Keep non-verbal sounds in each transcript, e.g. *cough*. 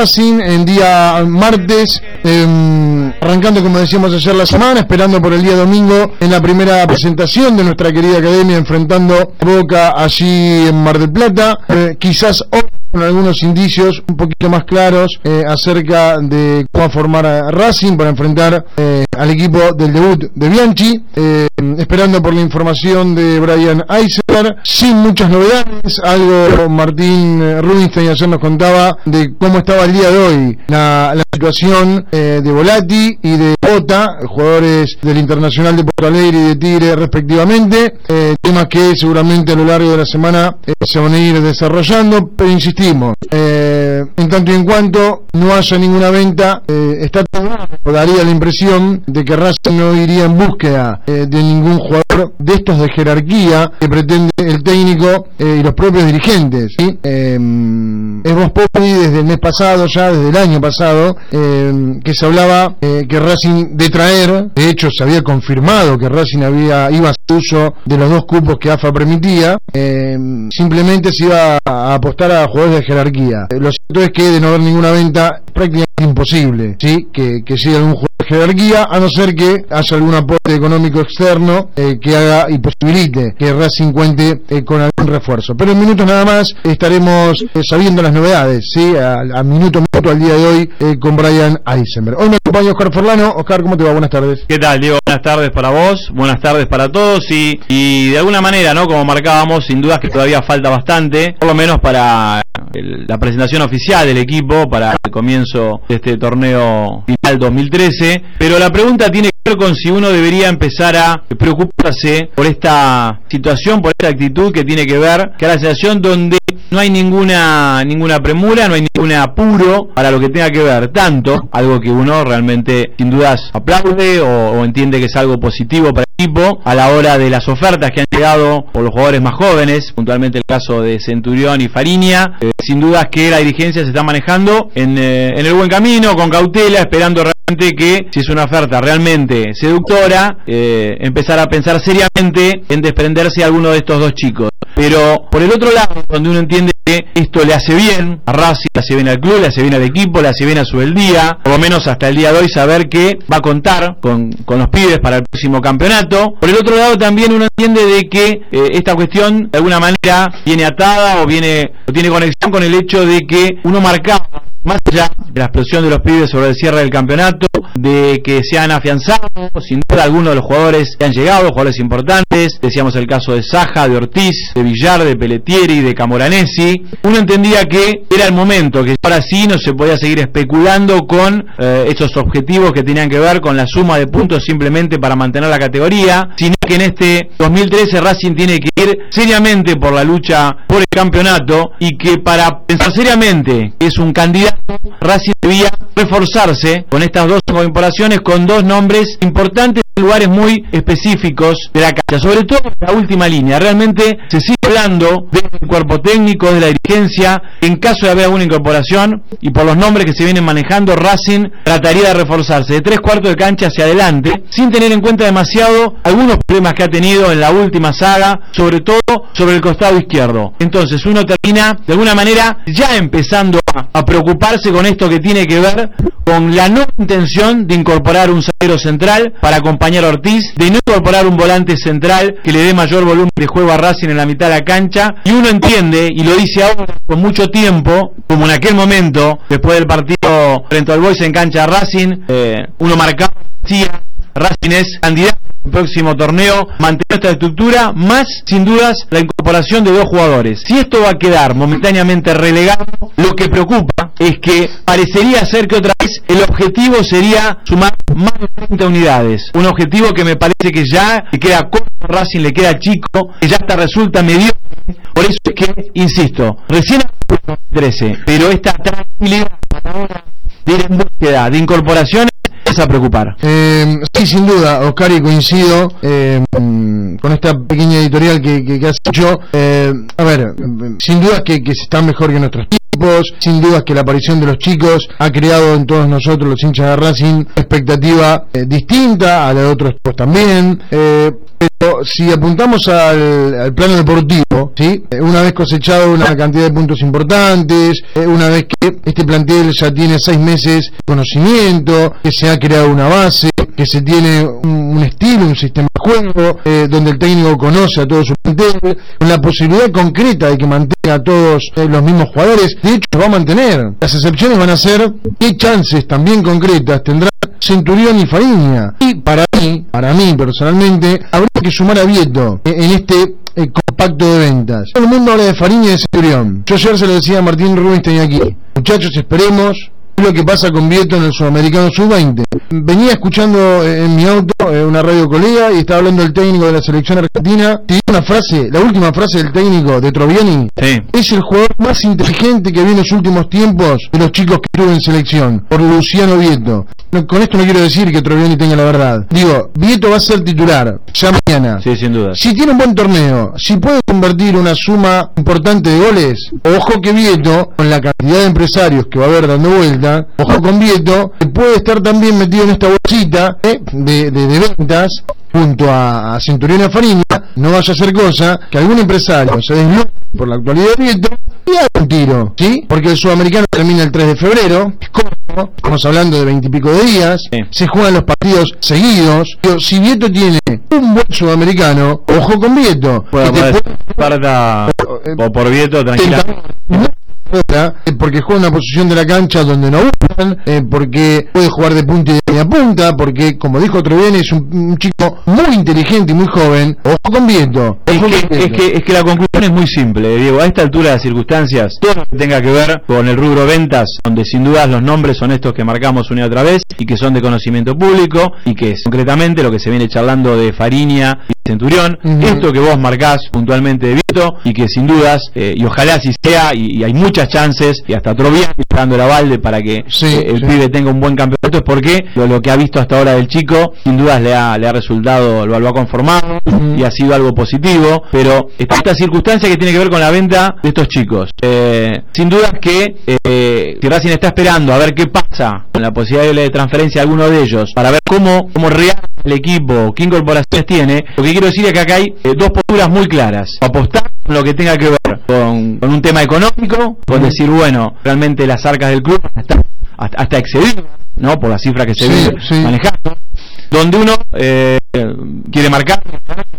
Racing en día martes, eh, arrancando como decíamos ayer la semana, esperando por el día domingo en la primera presentación de nuestra querida academia enfrentando Boca allí en Mar del Plata. Eh, quizás hoy con algunos indicios un poquito más claros eh, acerca de cómo formar a Racing para enfrentar eh, al equipo del debut de Bianchi, eh, esperando por la información de Brian Eisenberg, sin muchas novedades, algo Martín Rubinstein ayer nos contaba de cómo estaba el día de hoy la, situación de Volati y de Bota, jugadores del Internacional de Porto Alegre y de Tigre respectivamente, temas que seguramente a lo largo de la semana se van a ir desarrollando, pero insistimos, eh, en tanto y en cuanto no haya ninguna venta, eh, está todo daría la impresión de que Racing no iría en búsqueda eh, de ningún jugador de estos de jerarquía que pretende el técnico eh, y los propios dirigentes. ¿sí? Eh, es Voz Populi desde el mes pasado, ya desde el año pasado, eh, que se hablaba eh, que Racing de traer, de hecho se había confirmado que Racing había iba a hacer uso de los dos cupos que AFA permitía, eh, simplemente se iba a apostar a jugadores de jerarquía. Lo cierto es que de no haber ninguna venta, prácticamente imposible, ¿sí? Que, que siga algún jerarquía, a no ser que haya algún aporte económico externo eh, que haga y posibilite que Racing cuente eh, con algún refuerzo. Pero en minutos nada más estaremos eh, sabiendo las novedades, ¿sí? A, a minuto minuto al día de hoy eh, con Brian Eisenberg. Hoy me acompaña Oscar Forlano. Oscar, ¿cómo te va? Buenas tardes. ¿Qué tal, Diego? Buenas tardes para vos, buenas tardes para todos y, de alguna manera, ¿no? Como marcábamos, sin dudas que todavía falta bastante, por lo menos para la presentación oficial del equipo, para el comienzo de este torneo final 2013, pero la pregunta tiene que ver con si uno debería empezar a preocuparse por esta situación, por esta actitud que tiene que ver, es la situación donde no hay ninguna ninguna premura, no hay ningún apuro para lo que tenga que ver tanto, algo que uno realmente sin dudas aplaude o, entiende que es algo positivo para el equipo a la hora de las ofertas que han llegado por los jugadores más jóvenes, puntualmente el caso de Centurión y Fariña, eh, sin dudas que la dirigencia se está manejando en, eh, en el buen camino, con cautela, esperando realmente que si es una oferta realmente seductora, eh, empezar a pensar seriamente en desprenderse de alguno de estos dos chicos. Pero por el otro lado, donde uno entiende que esto le hace bien a Racing, le hace bien al club, le hace bien al equipo, le hace bien a su el día, por lo menos hasta el día de hoy saber que va a contar con, con los pibes para el próximo campeonato. Por el otro lado también uno entiende de que eh, esta cuestión de alguna manera viene atada o viene o tiene conexión con el hecho de que uno marcaba más allá de la explosión de los pibes sobre el cierre del campeonato, de que se han afianzado, sin duda algunos de los jugadores que han llegado, jugadores importantes, decíamos el caso de Saja, de Ortiz, de Villar, de Pelletieri, de Camoranesi, uno entendía que era el momento, que ahora sí no se podía seguir especulando con eh, estos objetivos que tenían que ver con la suma de puntos simplemente para mantener la categoría, sino que en este 2013 Racing tiene que ir seriamente por la lucha por el campeonato y que para pensar seriamente es un candidato, Racing debía reforzarse con estas dos incorporaciones con dos nombres importantes lugares muy específicos de la cancha, sobre todo en la última línea. Realmente se sigue hablando del cuerpo técnico, de la dirigencia, en caso de haber alguna incorporación y por los nombres que se vienen manejando, Racing trataría de reforzarse de tres cuartos de cancha hacia adelante, sin tener en cuenta demasiado algunos problemas que ha tenido en la última saga, sobre todo sobre el costado izquierdo. Entonces uno termina de alguna manera ya empezando a, a preocuparse con esto que tiene que ver con la no intención de incorporar un zaguero central para acompañar Ortiz, de no incorporar un volante central que le dé mayor volumen de juego a Racing en la mitad de la cancha, y uno entiende, y lo dice ahora con mucho tiempo, como en aquel momento, después del partido frente al Boys en cancha Racing, eh, uno marcaba, Racing es candidato al próximo torneo, mantener esta estructura, más sin dudas la incorporación de dos jugadores. Si esto va a quedar momentáneamente relegado, lo que preocupa es que parecería ser que otra vez el objetivo sería sumar más de 30 unidades. Un objetivo que me parece que ya le queda corto Racing, le queda chico, que ya hasta resulta medio. Por eso es que, insisto, recién 13, pero esta tranquilidad de búsqueda de incorporaciones a preocupar. Eh, sí, sin duda, Oscar, y coincido eh, con esta pequeña editorial que, has hecho. Eh, a ver, sin duda que, que está mejor que nuestros tiempos, sin duda que la aparición de los chicos ha creado en todos nosotros, los hinchas de Racing, expectativa eh, distinta a la de otros equipos también. Pero si apuntamos al, plano deportivo, ¿sí? Eh, una vez cosechado una cantidad de puntos importantes, eh, una vez que este plantel ya tiene seis meses de conocimiento, que se ha creado una base, que se tiene un, un estilo, un sistema de juego, eh, donde el técnico conoce a todo su plantel, con la posibilidad concreta de que mantenga a todos eh, los mismos jugadores, de hecho lo va a mantener. Las excepciones van a ser qué chances también concretas tendrá Centurión y Fariña. Y para mí, para mí personalmente, habría que sumar a Vieto en este eh, compacto de ventas. Todo el mundo habla de Fariña y de Centurión. Yo ayer se lo decía a Martín Rubinstein aquí. Muchachos, esperemos lo que pasa con Vieto en el Sudamericano Sub-20. Venía escuchando en mi auto una radio colega y estaba hablando el técnico de la selección argentina. Te una frase, la última frase del técnico de Troviani. Sí. Es el jugador más inteligente que vi en los últimos tiempos de los chicos que tuve en selección, por Luciano Vieto. No, con esto no quiero decir que Troviani tenga la verdad. Digo, Vieto va a ser titular, ya mañana. Sí, sin duda. Si tiene un buen torneo, si puede convertir una suma importante de goles, ojo que Vieto, con la cantidad de empresarios que va a haber dando vuelta, ojo con Vieto, que puede estar también metido en esta bolsita ¿eh? de, de, de, ventas junto a, a Centurión no vaya a ser cosa que algún empresario se desloque por la actualidad de Vieto y haga un tiro, ¿sí? Porque el sudamericano termina el 3 de febrero, es corto, estamos hablando de veintipico de días, sí. se juegan los partidos seguidos, pero si Vieto tiene un buen sudamericano, ojo con Vieto. Bueno, que te puede... o por Vieto, tranquilamente porque juega en una posición de la cancha donde no gustan, eh, porque puede jugar de punta y de punta, porque como dijo Treviani es un, un, chico muy inteligente y muy joven, ojo con viento. Es que, es, que, es que la conclusión es muy simple, Diego, a esta altura de las circunstancias, todo lo que tenga que ver con el rubro ventas, donde sin dudas los nombres son estos que marcamos una y otra vez y que son de conocimiento público y que es concretamente lo que se viene charlando de Fariña y Centurión, uh -huh. esto que vos marcás puntualmente de Vieto y que sin dudas, eh, y ojalá así sea, y, y hay muchas chances, y hasta Troviani dando la balde para que sí, eh, el sí. pibe tenga un buen campeonato, es porque lo, lo, que ha visto hasta ahora del chico, sin dudas le ha, le ha resultado, lo, lo ha conformado uh -huh. y ha sido algo positivo, pero está esta circunstancia que tiene que ver con la venta de estos chicos. Eh, sin dudas que eh, si Racing está esperando a ver qué pasa con la posibilidad de transferencia de alguno de ellos, para ver cómo, cómo real el equipo, qué incorporaciones tiene, lo que quiero decir es que acá hay eh, dos posturas muy claras. Apostar lo que tenga que ver con, con un tema económico, con decir, bueno, realmente las arcas del club están hasta, hasta excedidas, ¿no? Por la cifra que se sí. manejando. Donde uno eh, quiere marcar,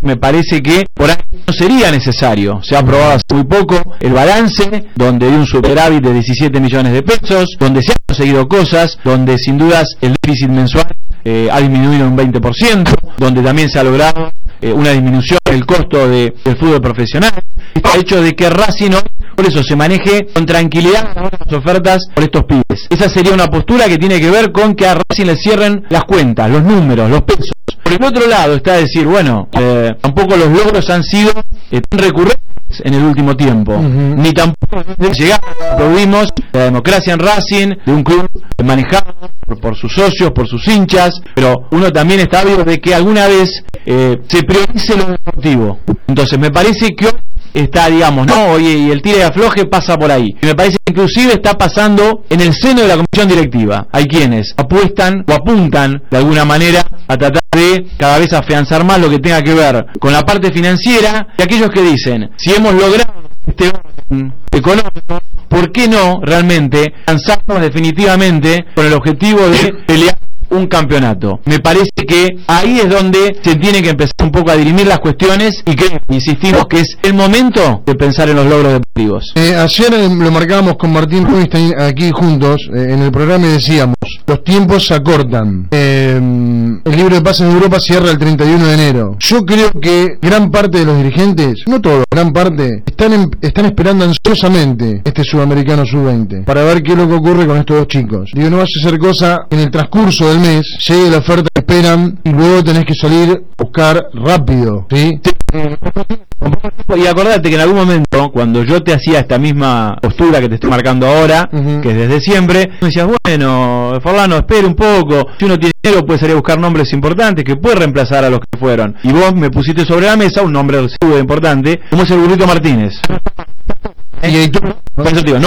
me parece que por ahí no sería necesario. Se ha aprobado hace muy poco el balance, donde hay un superávit de 17 millones de pesos, donde se han conseguido cosas, donde sin dudas el déficit mensual eh, ha disminuido un 20%, donde también se ha logrado eh, una disminución del costo de, del fútbol profesional. Está hecho de que Racing por eso se maneje con tranquilidad las ofertas por estos pibes. Esa sería una postura que tiene que ver con que a Racing le cierren las cuentas, los números, los pesos. Por el otro lado está decir, bueno, eh, tampoco los logros han sido eh, tan recurrentes en el último tiempo, uh -huh. ni tampoco llegamos, vimos la democracia en Racing, de un club manejado por, por, sus socios, por sus hinchas, pero uno también está vivo de que alguna vez eh, se priorice lo deportivo. Entonces me parece que hoy está, digamos, no, oye, y el tire de afloje pasa por ahí. Y me parece que inclusive está pasando en el seno de la comisión directiva. Hay quienes apuestan o apuntan de alguna manera a tratar de cada vez afianzar más lo que tenga que ver con la parte financiera y aquellos que dicen, si hemos logrado este orden económico, ¿por qué no realmente lanzarnos definitivamente con el objetivo de pelear un campeonato. Me parece que ahí es donde se tiene que empezar un poco a dirimir las cuestiones y que insistimos que es el momento de pensar en los logros de deportivos. Eh, ayer eh, lo marcábamos con Martín Rubinstein aquí juntos eh, en el programa y decíamos, los tiempos se acortan. Eh, el libro de pases en Europa cierra el 31 de enero. Yo creo que gran parte de los dirigentes, no todos, gran parte, están, em- están esperando ansiosamente este sudamericano sub-20 para ver qué es lo que ocurre con estos dos chicos. Digo, no vas a hacer cosa en el transcurso del mes, llegue la oferta que esperan y luego tenés que salir a buscar rápido, ¿sí? Y acordate que en algún momento, cuando yo te hacía esta misma postura que te estoy marcando ahora, que es desde siempre, me decías, bueno, Forlano, espere un poco, si uno tiene dinero puede salir a buscar nombres importantes que puede reemplazar a los que fueron. Y vos me pusiste sobre la mesa un nombre seguro importante, como es el Burrito Martínez. Y tú- no.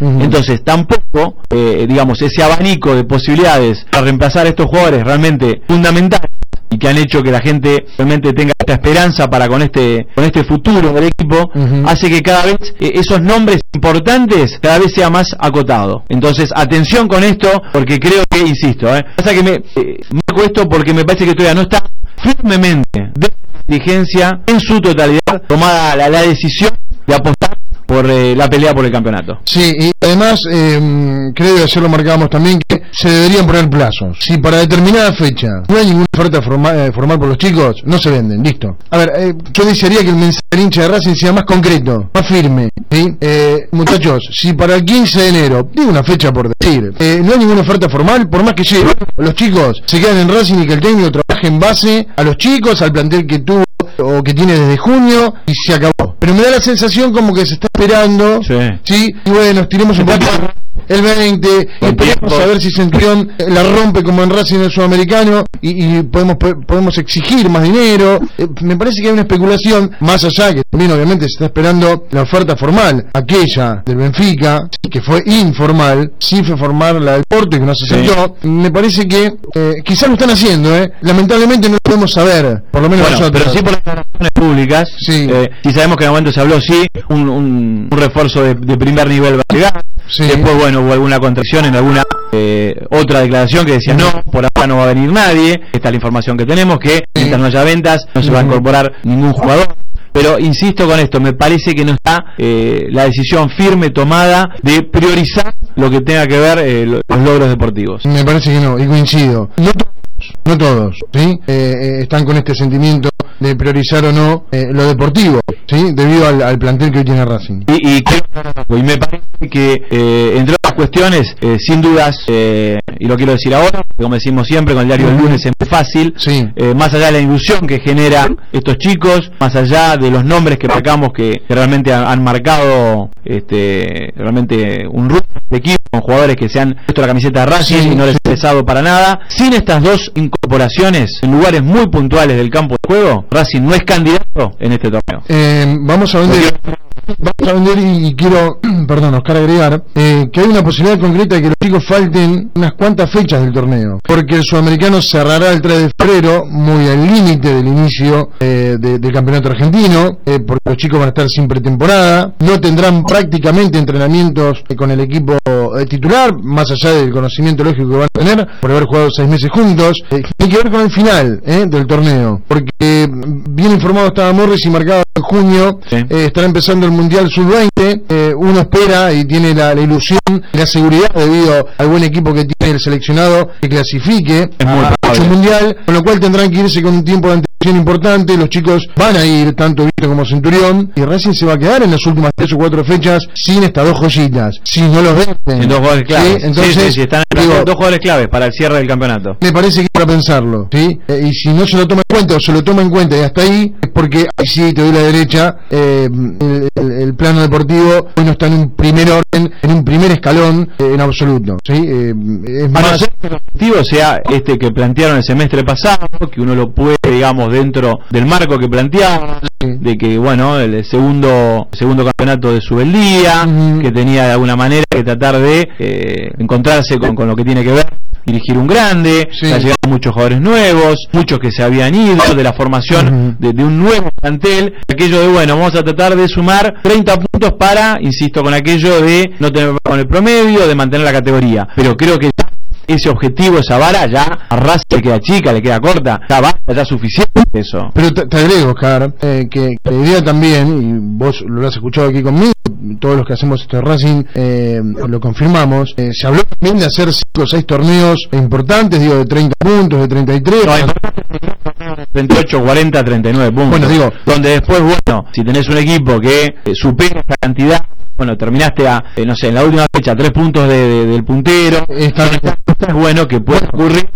Ujú. Entonces, tampoco, eh, digamos, ese abanico de posibilidades para reemplazar a estos jugadores realmente fundamentales y que han hecho que la gente realmente tenga esta esperanza para con este con este futuro del equipo, hace que cada vez eh, esos nombres importantes cada vez sea más acotado. Entonces, atención con esto, porque creo que, insisto, eh, pasa que me eh, marco esto porque me parece que todavía no está firmemente de la dirigencia en su totalidad tomada la, la decisión de apostar por eh, la pelea por el campeonato. Sí, y además eh, creo que ayer lo marcábamos también que se deberían poner plazos. Si para determinada fecha no hay ninguna oferta forma- eh, formal por los chicos, no se venden, listo. A ver, eh, yo desearía que el mensaje del hincha de Racing sea más concreto, más firme. ¿sí? Eh, muchachos, si para el 15 de enero, digo una fecha por decir, eh, no hay ninguna oferta formal, por más que llegue, los chicos se quedan en Racing y que el técnico trabaje en base a los chicos, al plantel que tuvo o que tiene desde junio y se acabó. Pero me da la sensación como que se está esperando, Sí. ¿sí? Y bueno, estiremos un poquito el 20 y a ver si Centurión la rompe como en Racing el sudamericano y, y podemos po- podemos exigir más dinero. Eh, me parece que hay una especulación más allá que también obviamente se está esperando la oferta formal, aquella del Benfica, que fue informal, sí fue formal la del Porto y que no se Sí. aceptó. Me parece que eh, quizás lo están haciendo, ¿eh? Lamentablemente no lo podemos saber, por lo menos Bueno, nosotros. pero sí por las razones públicas. Sí. Eh, y sabemos que en el momento se habló, sí, un, un- un refuerzo de, de primer nivel va a llegar. Sí. Después, bueno, hubo alguna contracción en alguna eh, otra declaración que decía, no, por ahora no va a venir nadie. Esta es la información que tenemos, que mientras no haya ventas, no se va a incorporar ningún jugador. Pero insisto con esto, me parece que no está eh, la decisión firme tomada de priorizar lo que tenga que ver eh, lo- los logros deportivos. Me parece que no, y coincido. No todos, no todos, ¿sí? Eh, eh, están con este sentimiento de priorizar o no eh, lo deportivo, ¿sí? Debido al, al plantel que hoy tiene Racing. Y, y, creo- y me parece que, eh, entre otras cuestiones, eh, sin dudas, eh, y lo quiero decir ahora, como decimos siempre con el diario del lunes es muy fácil, Sí. eh, más allá de la ilusión que genera estos chicos, más allá de los nombres que marcamos que, que realmente han, han marcado este, realmente un rumbo de equipo con jugadores que se han puesto la camiseta de Racing Sí, y no les sí. ha pesado para nada, sin estas dos incorporaciones en lugares muy puntuales del campo de juego, Racing no es candidato en este torneo. Eh, vamos a vender, vamos a vender y, quiero, *clears throat* perdón, Oscar agregar, eh, que hay una posibilidad concreta de que los chicos falten unas cuantas fechas del torneo, porque el sudamericano cerrará el 3 de febrero, muy al límite del inicio eh, de- del campeonato argentino, eh, porque los chicos van a estar sin pretemporada, no tendrán prácticamente entrenamientos eh, con el equipo eh, titular, más allá del conocimiento lógico que van a tener, por haber jugado seis meses juntos, tiene que ver con el final eh, del torneo, porque mm, bien informado estaba Morris y marcado en junio, Sí. eh, estará empezando el Mundial Sub-20, eh, uno espera y tiene la, la ilusión y la seguridad debido al buen equipo que tiene el seleccionado que clasifique a, a Mundial, con lo cual tendrán que irse con un tiempo de importante, los chicos van a ir tanto Vito como Centurión y Racing se va a quedar en las últimas tres o cuatro fechas sin estas dos joyitas, si no los venden. En dos jugadores claves. Sí, entonces, Sí, sí, sí, están en digo, dos jugadores claves para el cierre del campeonato. me parece que para pensarlo, ¿sí? Eh, y si no se lo toma en cuenta o se lo toma en cuenta y hasta ahí, es porque ahí sí te doy la derecha, eh, el, el- el plano deportivo hoy no está en un primer orden, en un primer escalón, eh, en absoluto, ¿sí? Es más, ser que el objetivo sea este que plantearon el semestre pasado, que uno lo puede, digamos, dentro del marco que plantearon, de que, bueno, el segundo segundo campeonato de Subeldía, Ujú. que tenía de alguna manera que tratar de eh, encontrarse con, con lo que tiene que ver dirigir un grande, Sí. ha llegado muchos jugadores nuevos, muchos que se habían ido de la formación de, de un nuevo plantel, aquello de bueno, vamos a tratar de sumar 30 puntos para, insisto, con aquello de no tener con el promedio, de mantener la categoría, pero creo que ya ese objetivo, esa vara, ya a Racing le queda chica, le queda corta, ya basta, ya es suficiente eso. Pero te, te agrego, Oscar, eh, que, la idea también, y vos lo has escuchado aquí conmigo, todos los que hacemos este Racing eh, lo confirmamos, eh, se habló también de hacer 5 o 6 torneos importantes, digo, de 30 puntos, de 33. No, 38, 40, 39 puntos. Bueno, digo- donde después, bueno, si tenés un equipo que eh, supera esa cantidad, bueno, terminaste a, eh, no sé, en la última fecha, tres puntos de- de- del puntero, Está- es bueno que pueda ocurrir.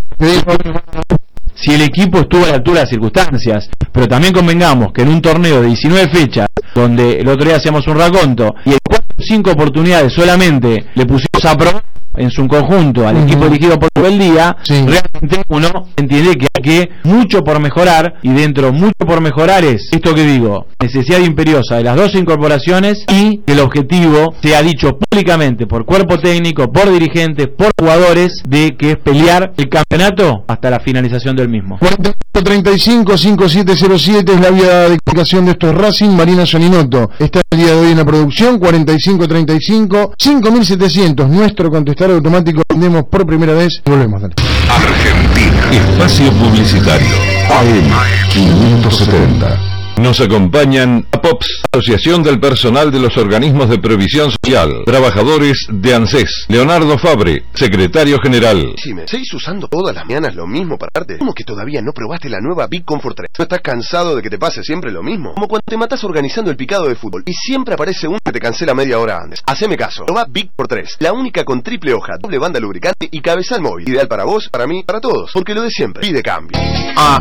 Si el equipo estuvo a la altura de las circunstancias. Pero también convengamos que en un torneo de 19 fechas, donde el otro día hacíamos un raconto, y en 4 o 5 oportunidades solamente le pusimos a probar en su conjunto al Ujú. equipo elegido por el día, Sí. realmente uno entiende que hay que mucho por mejorar, y dentro mucho por mejorar es esto que digo, necesidad imperiosa de las dos incorporaciones y que el objetivo se ha dicho públicamente por cuerpo técnico, por dirigentes, por jugadores, de que es pelear el campeonato hasta la finalización del mismo. 35 5707 es la vía de comunicación de estos Racing, Marina Soninoto. Está el día de hoy en la producción, 4535 5700, nuestro contestar automático, vendemos por primera vez. Volvemos, dale. Argentina. Espacio Publicitario. AM 570. Nos acompañan APOPS, Asociación del Personal de los Organismos de Previsión Social, trabajadores de ANSES, Leonardo Fabre, Secretario General. Decime, ¿seguís usando todas las mañanas lo mismo para darte? ¿Cómo que todavía no probaste la nueva Big Comfort 3? ¿No estás cansado de que te pase siempre lo mismo? Como cuando te matas organizando el picado de fútbol y siempre aparece uno que te cancela media hora antes. Haceme caso. Probá Big por 3, la única con triple hoja, doble banda lubricante y cabezal móvil. Ideal para vos, para mí, para todos. Porque lo de siempre. Pide cambio. Ah,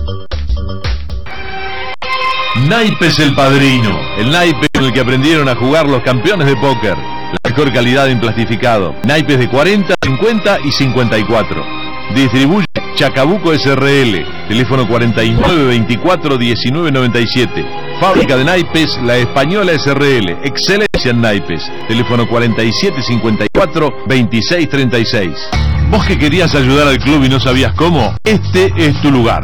Naipes el padrino, el naipe con el que aprendieron a jugar los campeones de póker. La mejor calidad en plastificado. Naipes de 40, 50 y 54. Distribuye Chacabuco SRL, teléfono 4924 1997. Fábrica de naipes La Española SRL, excelencia en naipes, teléfono 4754 2636. Vos que querías ayudar al club y no sabías cómo, este es tu lugar.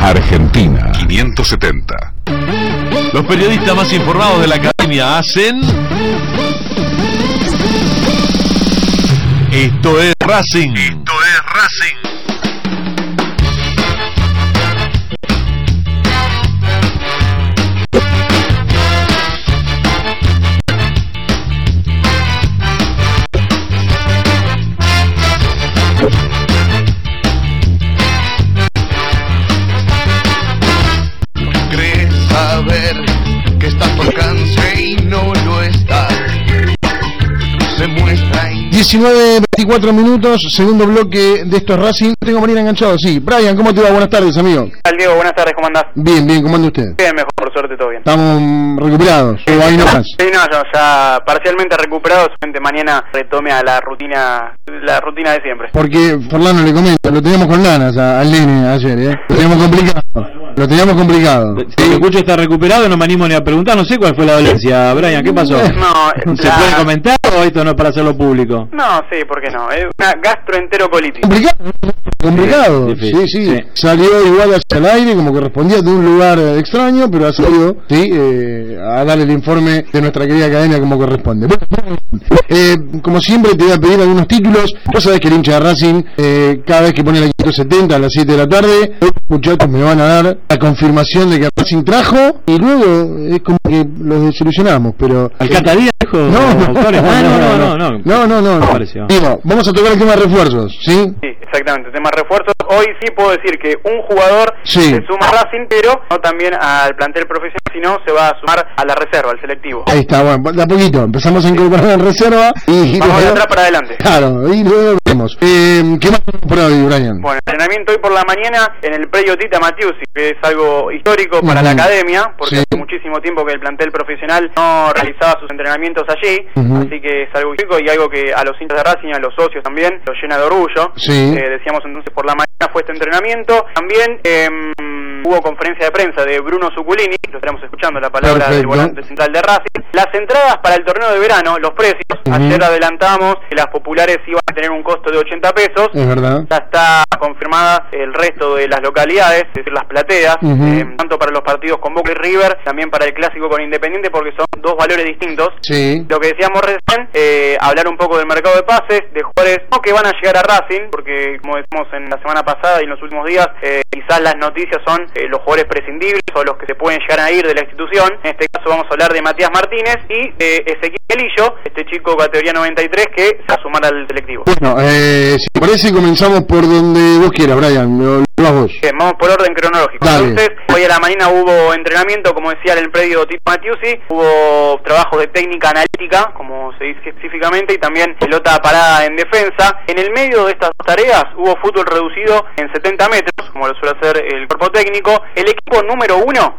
Argentina 570. Los periodistas más informados de la academia hacen. Esto es Racing. Esto es Racing. 19, 24 minutos, segundo bloque de estos Racing. Tengo a Marina enganchado, sí. Brian, ¿cómo te va? Buenas tardes, amigo. Tal Diego, buenas tardes, ¿cómo andás? Bien, bien, ¿cómo anda usted? Bien, mejor, por suerte todo bien. Estamos recuperados, o ahí nomás. Sí, no, yo ya parcialmente recuperado, solamente mañana retome a la rutina, la rutina de siempre. Porque, Fernando le comento, lo teníamos con ganas a- al nene ayer, ¿eh? Lo teníamos complicado. Lo teníamos complicado. Si el Cucho está recuperado, no me animo ni a preguntar, no sé cuál fue la dolencia. Brian, ¿qué pasó? No, ¿Se la- puede comentar o esto no es para hacerlo público? No, sí, ¿por qué no? Es una gastroenterocolitis. Complicado. Complicado. Sí, sí, sí. Salió igual hacia el aire, como correspondía de un lugar eh, extraño, pero ha salido, sí, eh, a dar el informe de nuestra querida academia como corresponde. Bueno, eh, como siempre te voy a pedir algunos títulos. Vos sabés que el hincha de Racing, eh, cada vez que pone la 570 a las 7 de la tarde, los muchachos me van a dar la confirmación de que Racing trajo y luego es como que los desilusionamos, pero... ¿Alcata Díaz dijo? No, no, autores? no, no, no, no, no. no, no, no. pareció. Digo, vamos a tocar el tema de refuerzos, ¿sí? Sí, exactamente, tema refuerzos. Hoy sí puedo decir que un jugador Sí. se suma a Racing, pero no también al plantel profesional, sino se va a sumar a la reserva, al selectivo. Ahí está, bueno, de a poquito. Empezamos a incorporar en reserva y Vamos de atrás para adelante. Claro, y luego Eh, ¿Qué más por hoy, Brian? Bueno, entrenamiento hoy por la mañana en el predio Tita Matiusi, que es algo histórico para la academia, porque Sí. hace muchísimo tiempo que el plantel profesional no realizaba sus entrenamientos allí, así que es algo histórico y algo que a los hinchas de Racing a los socios también los llena de orgullo. Sí. Eh, decíamos entonces por la mañana fue este entrenamiento. También em, hubo conferencia de prensa de Bruno Zuculini, lo estaremos escuchando la palabra del volante central de Racing. Las entradas para el torneo de verano, los precios, ayer adelantamos que las populares iban a tener un costo de 80 pesos. Es verdad. Ya está confirmada el resto de las localidades, es decir, las plateas, eh, tanto para los partidos con Boca y River, también para el clásico con Independiente, porque son dos valores distintos. Sí. Lo que decíamos recién, eh, hablar un poco del mercado de pases, de jugadores no que van a llegar a Racing, porque como decimos en la semana pasada y en los últimos días, eh, quizás las noticias son eh, los jugadores prescindibles o los que se pueden llegar a ir de la institución. En este caso vamos a hablar de Matías Martínez y de Ezequiel este chico categoría 93 que se va a sumar al selectivo. Bueno, eh, si te parece, comenzamos por donde vos quieras, Brian. Lo, lo vas vos. Bien, vamos por orden cronológico. Dale. Entonces, hoy a la mañana hubo entrenamiento, como decía, en el predio Tito Matiusi, hubo trabajo de técnica analítica, como se dice específicamente, y también pelota parada en defensa. En el medio de estas dos tareas hubo fútbol reducido en 70 metros, como lo suele hacer el cuerpo técnico. El equipo número uno,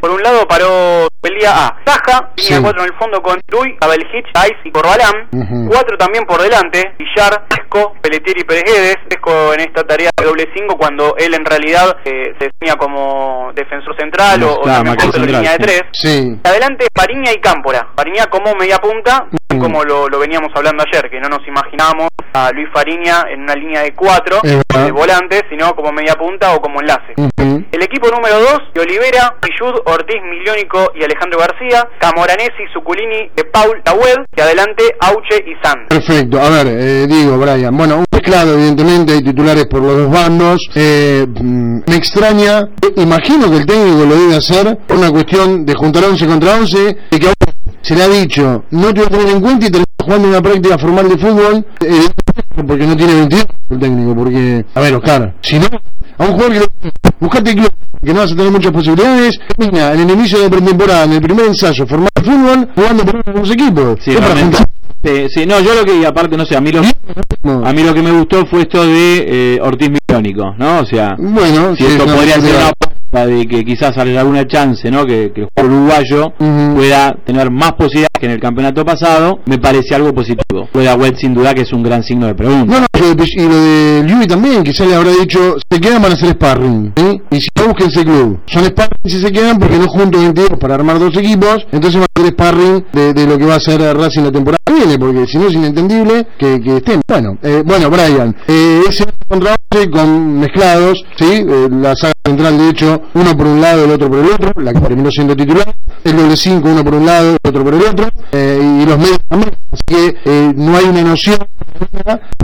por un lado, paró el día A. Saja, línea Sí. 4 en el fondo con Rui, Abel Hitch, Ice y Corbalán. Ujú. Cuatro también por delante, Villar, Esco, Pelletier y Pérez Guedes. Esco en esta tarea de doble 5 cuando él en realidad eh, se definía como defensor central o, o Claro, también por línea de sí. 3. Sí. Adelante Pariña y Cámpora. Pariña como media punta, como lo, lo veníamos hablando ayer, que no nos imaginábamos a Luis Fariña en una línea de 4 Es verdad. de volantes, sino como media punta o como enlace. El equipo número 2 de Olivera, Pillud, Ortiz, Miliónico y Alejandro García, Camoranesi, Zuculini, de Paul, Tawed, y adelante Auche y Sand. Perfecto, a ver, eh, digo, Brian, bueno, un mezclado, evidentemente, hay titulares por los dos bandos. Eh, mm, me extraña, eh, imagino que el técnico lo debe hacer por una cuestión de juntar 11 contra 11, de que se le ha dicho, no te voy a tener en cuenta y termina jugando una práctica formal de fútbol, eh, porque no tiene 22 el técnico, porque, a ver, Oscar, si no, a un jugador que buscate club, que no vas a tener muchas posibilidades, termina en el inicio de pretemporada, en el primer ensayo formal de fútbol, jugando por unos equipos. Sí, Sí, sí, no, yo lo que, y aparte, no sé, a mí lo, a mí lo que me gustó fue esto de eh, Ortiz Miliónico, ¿no? O sea, Bueno, si sí, esto podría ser una de que quizás haya alguna chance, ¿no? Que, que el jugador uruguayo pueda tener más posibilidades que en el campeonato pasado, me parece algo positivo. Lo de Agüed, sin duda, que es un gran signo de pregunta. No, no, y lo de Liui también, quizás le habrá dicho, se quedan van a hacer sparring. Y si no, búsquense club. Son sparring si se quedan porque no junto 22 para armar dos equipos, entonces van a hacer sparring de, de lo que va a hacer Racing la temporada que viene, porque si no es inentendible que, que estén. Bueno, eh, bueno, Brian, eh, ese 11 con mezclados, ¿sí? Eh, la saga central, de hecho, uno por un lado, el otro por el otro, la que terminó siendo titular, el doble 5, uno por un lado, el otro por el otro, eh, y los medios también, así que eh, no hay una noción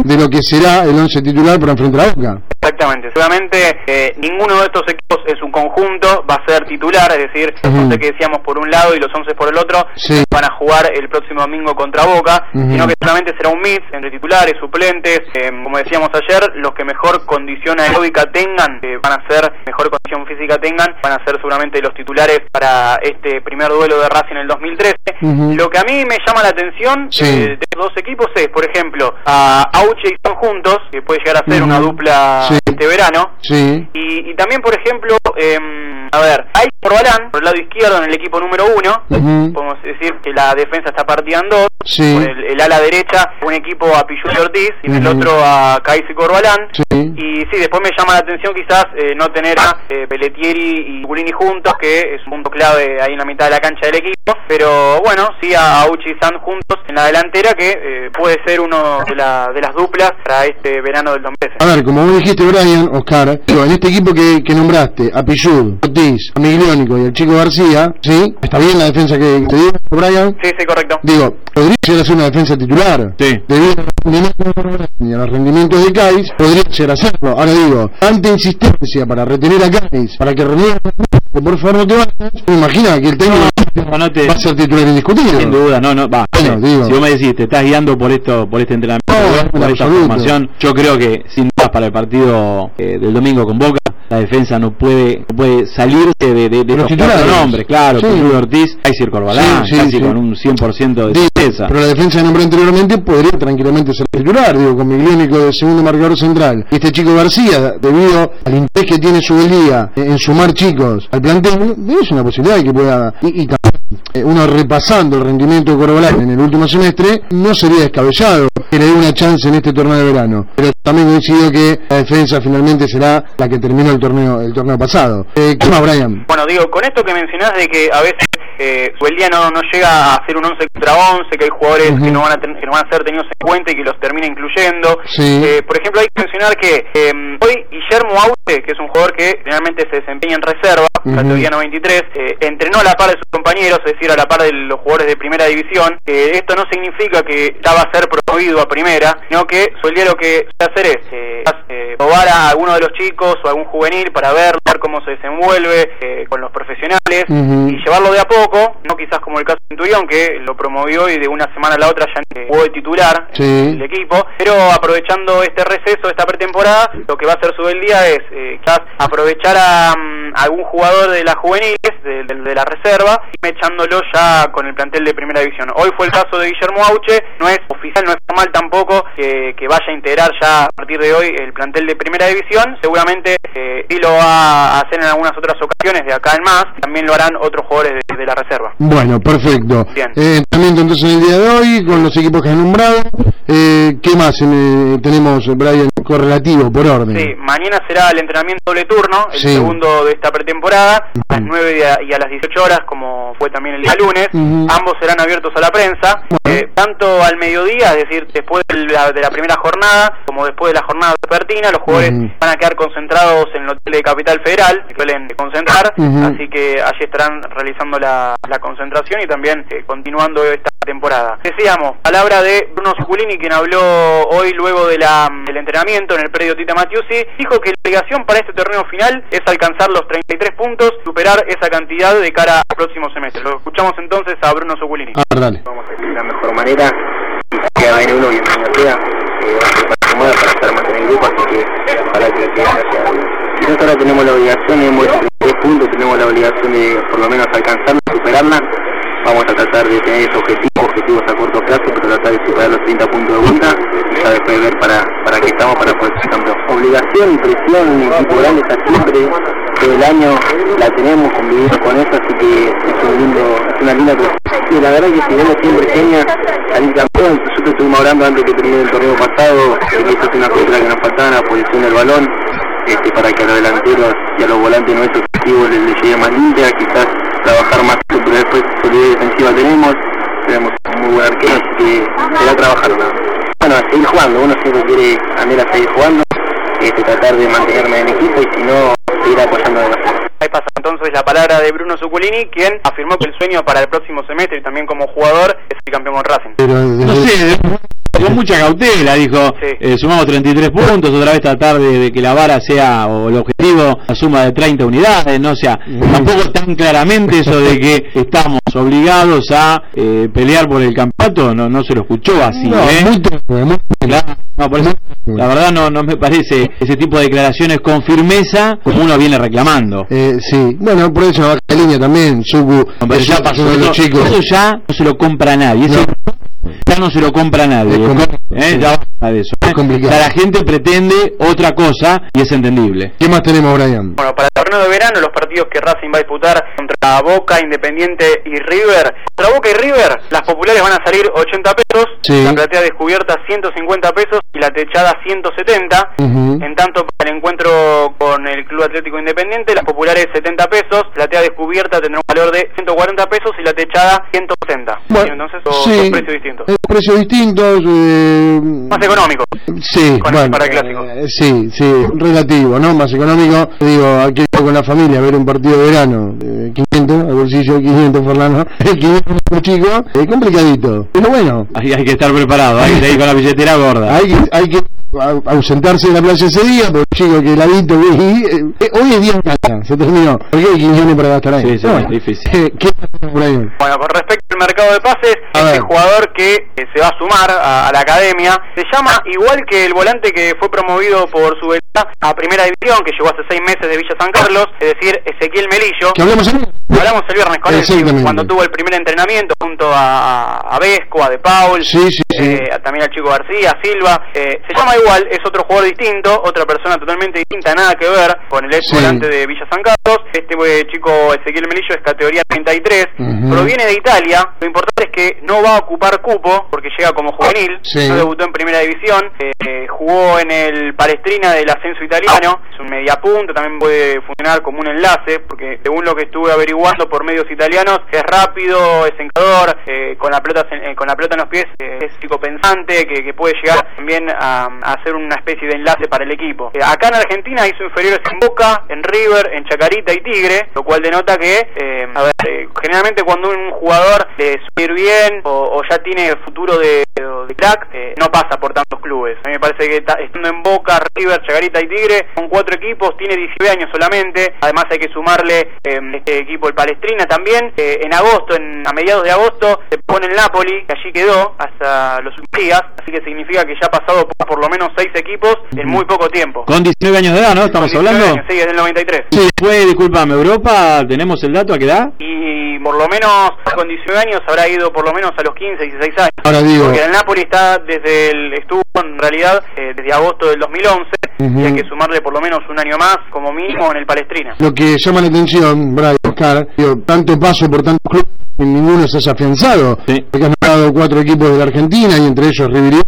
de lo que será el 11 titular para enfrentar a Boca. Exactamente, seguramente eh, ninguno de estos equipos es un conjunto, va a ser titular, es decir, los Ujú. 11 que decíamos por un lado y los 11 por el otro Sí. van a jugar el próximo domingo contra Boca, sino que solamente será un mix entre titulares, suplentes, eh, como decíamos ayer, los que mejor condición aeróbica tengan, eh, van a ser, mejor condición física tengan, van a ser seguramente los titulares para este primer duelo de Racing en el 2013. Ujú. Lo que a mí me llama la atención Sí. eh, de los dos equipos es, por ejemplo, a Auche y Son juntos, que puede llegar a ser una dupla Sí. Este verano, Sí. y, y también, por ejemplo, em, A ver, hay Corbalán, por el lado izquierdo, en el equipo número uno. Podemos decir que la defensa está partida en dos. Sí. Con el, el ala derecha, un equipo a Pillú y Ortiz, y en el otro a Caiz y Corbalán. Sí. Y sí, después me llama la atención quizás eh, no tener a eh, Pelletieri y Gulini juntos, que es un punto clave ahí en la mitad de la cancha del equipo. Pero bueno, sí a Auchi y Sand juntos en la delantera, que eh, puede ser uno de, la- de las duplas para este verano del 2013. A ver, como vos dijiste, Brian, Oscar, en este equipo que, que nombraste, a Pillud, Ortiz, a Migliónico y al Chico García, ¿sí? ¿Está bien la defensa que te dio, Brian? Sí, sí, correcto. Digo, podría ser una defensa titular. Sí. Debido a los rendimientos de Kais, podría llegar a serlo. Ahora digo, tanta insistencia para retener a Kais, para que renueve, que por favor no te vayas, me imagino que el técnico No, no te- va a ser titular indiscutido. Sin duda, no, no, va. Bueno, digo. si vos me decís, te estás guiando por esto, por este entrenamiento, No, por esta absoluto. formación, yo creo que sin duda para el partido eh, del domingo con Boca, la defensa no puede, no puede salirse de, de, de Los estos cuatro nombres, claro, Sí. Julio Ortiz, Aysir Corbalán, Sí, sí, casi con un 100% de certeza. pero la defensa que nombré anteriormente podría tranquilamente ser titular, digo, con Migliónico de segundo marcador central. Y este chico García, debido al interés que tiene su día en sumar chicos al plantel, es una posibilidad de que pueda. Y, y también, uno repasando el rendimiento de Corbalán en el último semestre, no sería descabellado que le dé una chance en este torneo de verano. Pero también coincido que la defensa finalmente será la que terminó el torneo el torneo pasado. Eh, ¿Qué más, Brian? Bueno, digo, con esto que mencionás de que a veces eh, Subeldía no, no llega a hacer un 11 contra 11, que hay jugadores que, no van a ten- que no van a ser tenidos en cuenta y que los termina incluyendo. Sí. Eh, por ejemplo, hay que mencionar que eh, hoy Guillermo Aute, que es un jugador que generalmente se desempeña en reserva, Ujú. categoría 93, eh, entrenó a la par de sus compañeros, es decir, a la par de los jugadores de primera división. Eh, esto no significa que ya va a ser promovido a primera, sino que Subeldía lo que suele hacer es eh, eh, probar a alguno de los chicos o a algún juvenil para verlo, ver cómo se desenvuelve eh, con los profesionales y llevarlo de a poco, no quizás como el caso de Centurión, que lo promovió y de una semana a la otra ya jugó de titular Sí. el equipo, pero aprovechando este receso, esta pretemporada, lo que va a hacer su día es eh, quizás aprovechar a, mm, algún jugador de las juveniles, de, de- de la reserva, y echándolo ya con el plantel de primera división. Hoy fue el caso de Guillermo Auche, no es oficial, no es formal tampoco que, que vaya a integrar ya a partir de hoy el plantel de primera división, seguramente eh, sí lo va a hacer en algunas otras ocasiones de acá en más, también lo harán otros jugadores de, de la reserva. Bueno, perfecto. Bien. Eh, entrenamiento entonces en el día de hoy con los equipos que han nombrado. Eh, ¿Qué más eh, tenemos, Brian, correlativo por orden? Sí, mañana será el entrenamiento doble turno, el Sí. segundo de esta pretemporada, a las Ujú. 9 y a, y a las 18 horas, como fue también el día lunes. Ambos serán abiertos a la prensa, tanto al mediodía, es decir, después de la, de la primera jornada, como después de la jornada vespertina. Los jugadores van a quedar concentrados en el hotel de Capital Federal, que suelen concentrar, así que allí estarán realizando la, la concentración y también eh, continuando esta temporada. Decíamos, palabra de Bruno Zuculini, quien habló hoy luego de la, del entrenamiento en el predio Tita Matiusi, dijo que la obligación para este torneo final es alcanzar los 33 puntos, superar esa cantidad de cara al próximo semestre. Lo escuchamos entonces a Bruno Zuculini. A ver, dale. vamos a hacer la mejor manera que a uno y en sea va a ser para estar más en el grupo así que para que haya nosotros ahora tenemos la obligación hemos hecho tres puntos tenemos la obligación de por lo menos alcanzarla superarla vamos a tratar de tener objetivos objetivos a corto plazo pero tratar de superar los 30 puntos de vuelta. Y ya después ver para para qué estamos para poder ser campeón. Obligación presión grande está siempre. Todo el año la tenemos convivimos con eso así que es un lindo es una linda presión y la verdad que si vemos siempre genia salir campeón, nosotros estuvimos hablando antes que termine el torneo pasado, que esto es una cosa que nos faltaba, la posición del balón, este, para que a los delanteros y a los volantes nuestros objetivos les, les llegue más limpia, quizás trabajar más, pero después solidez defensiva tenemos, tenemos un muy buen arquero, así que será trabajar. ¿no? Bueno, a seguir jugando, uno siempre quiere anhela seguir jugando, este, tratar de mantenerme en equipo y si no, seguir apoyando demasiado. Ahí pasa entonces la palabra de Bruno Zuculini, quien afirmó que el sueño para el próximo semestre y también como jugador es el campeón con Racing. Pero No desde- sé, con mucha cautela, dijo, Sí. eh, sumamos 33 puntos, otra vez tratar de, de que la vara sea, o el objetivo, la suma de 30 unidades, no o sea, tampoco tan claramente eso de que *laughs* estamos obligados a eh, pelear por el campeonato, no, no se lo escuchó así, no, ¿eh? muy muy. Claro, no, por eso, la verdad no, no me parece ese tipo de declaraciones con firmeza como uno viene reclamando. Eh, sí, bueno, por eso de línea también, Suku, No, ya pasó, los eso, chicos. eso ya no se lo compra a nadie, No. Ya no se lo compra nadie. ¿eh? Ya de eso. ¿eh? Es complicado. O sea, la gente pretende otra cosa y es entendible. ¿Qué más tenemos, Brian? Bueno, para el torneo de verano, los partidos que Racing va a disputar contra Boca, Independiente y River. Contra Boca y River, las populares van a salir 80 pesos, Sí. la platea descubierta 150 pesos y la techada 170. Ujú. En tanto, para el encuentro con el Club Atlético Independiente, las populares 70 pesos, platea descubierta tendrá un valor de 140 pesos y la techada 160. Bueno, Entonces, son sí. precios distintos. Eh, precios distintos. eh, Más económicos. Sí, Con- bueno, para el clásico. eh, sí, sí, relativo, ¿no? Más económico. Digo, aquí con la familia a ver un partido de verano, eh, 500, al bolsillo 500 Fernando, *laughs* 500 los chicos, eh, complicadito. Pero bueno, Ahí hay que estar preparado, hay que ir con la billetera gorda. hay que, hay que au- ausentarse de la playa ese día, porque chico que heladito, y, eh, eh, hoy es día en casa, se terminó. Porque hay 500 para gastar ahí. Sí, sí, es difícil. eh, ¿Qué pasa por ahí? Bueno, con respecto al mercado de pases, A este ver. jugador que eh, se va a sumar a, a la academia se llama igual que el volante que fue promovido por su a primera división, que llegó hace seis meses de Villa San Carlos, es decir, Ezequiel Melillo. ¿Que hablamos el viernes con él, cuando tuvo el primer entrenamiento junto a, a a De Paul, sí. eh, también al chico García, Silva. Eh, se llama igual, es otro jugador distinto, otra persona totalmente distinta, nada que ver con el ex Sí. volante de Villa San Carlos. Este eh, chico Ezequiel Melillo es categoría 33, Ujú. proviene de Italia. Lo importante es que no va a ocupar cupo porque llega como juvenil, Sí. no debutó en primera división, eh, jugó en el Palestrina del ascenso italiano, es un mediapunto, también puede funcionar como un enlace, porque según lo que estuve averiguando por medios italianos, es rápido, es encador, eh, con la pelota eh, con la pelota en los pies, eh, es psicopensante, que, puede llegar también a, a hacer una especie de enlace para el equipo. Eh, acá en Argentina hizo inferiores en Boca, en River, en Chacarita y Tigre, lo cual denota que, eh, eh, generalmente cuando un jugador le suele bien o, o ya tiene futuro de, de crack, no pasa por tantos clubes. A mí me parece que ta- estando en Boca, River, Chacarita y Tigre, con cuatro equipos, tiene 19 años solamente. Además hay que sumarle eh, este equipo, el Palestrina también. En agosto, en, a mediados de agosto, se pone el Napoli, que allí quedó hasta los días. Así que significa que ya ha pasado por, por lo menos seis equipos en muy poco tiempo. Con 19 años de edad, ¿no? Estamos Con 19 hablando. años, Sí, desde el 93. Sí, fue, discúlpame, Europa, ¿tenemos el dato a qué edad? Y por lo menos con 19 años habrá ido por lo menos a los 15, 16 años. Ahora digo, Porque el Napoli está desde el, estuvo en realidad eh, desde agosto del 2011 Ujú. y hay que sumarle por lo menos un año más como mínimo en el Palestrina. lo que llama la atención, Brian, Oscar, digo, tanto paso por tantos clubes, y ninguno se haya afianzado. Sí. Porque han dado cuatro equipos de la Argentina y entre ellos River.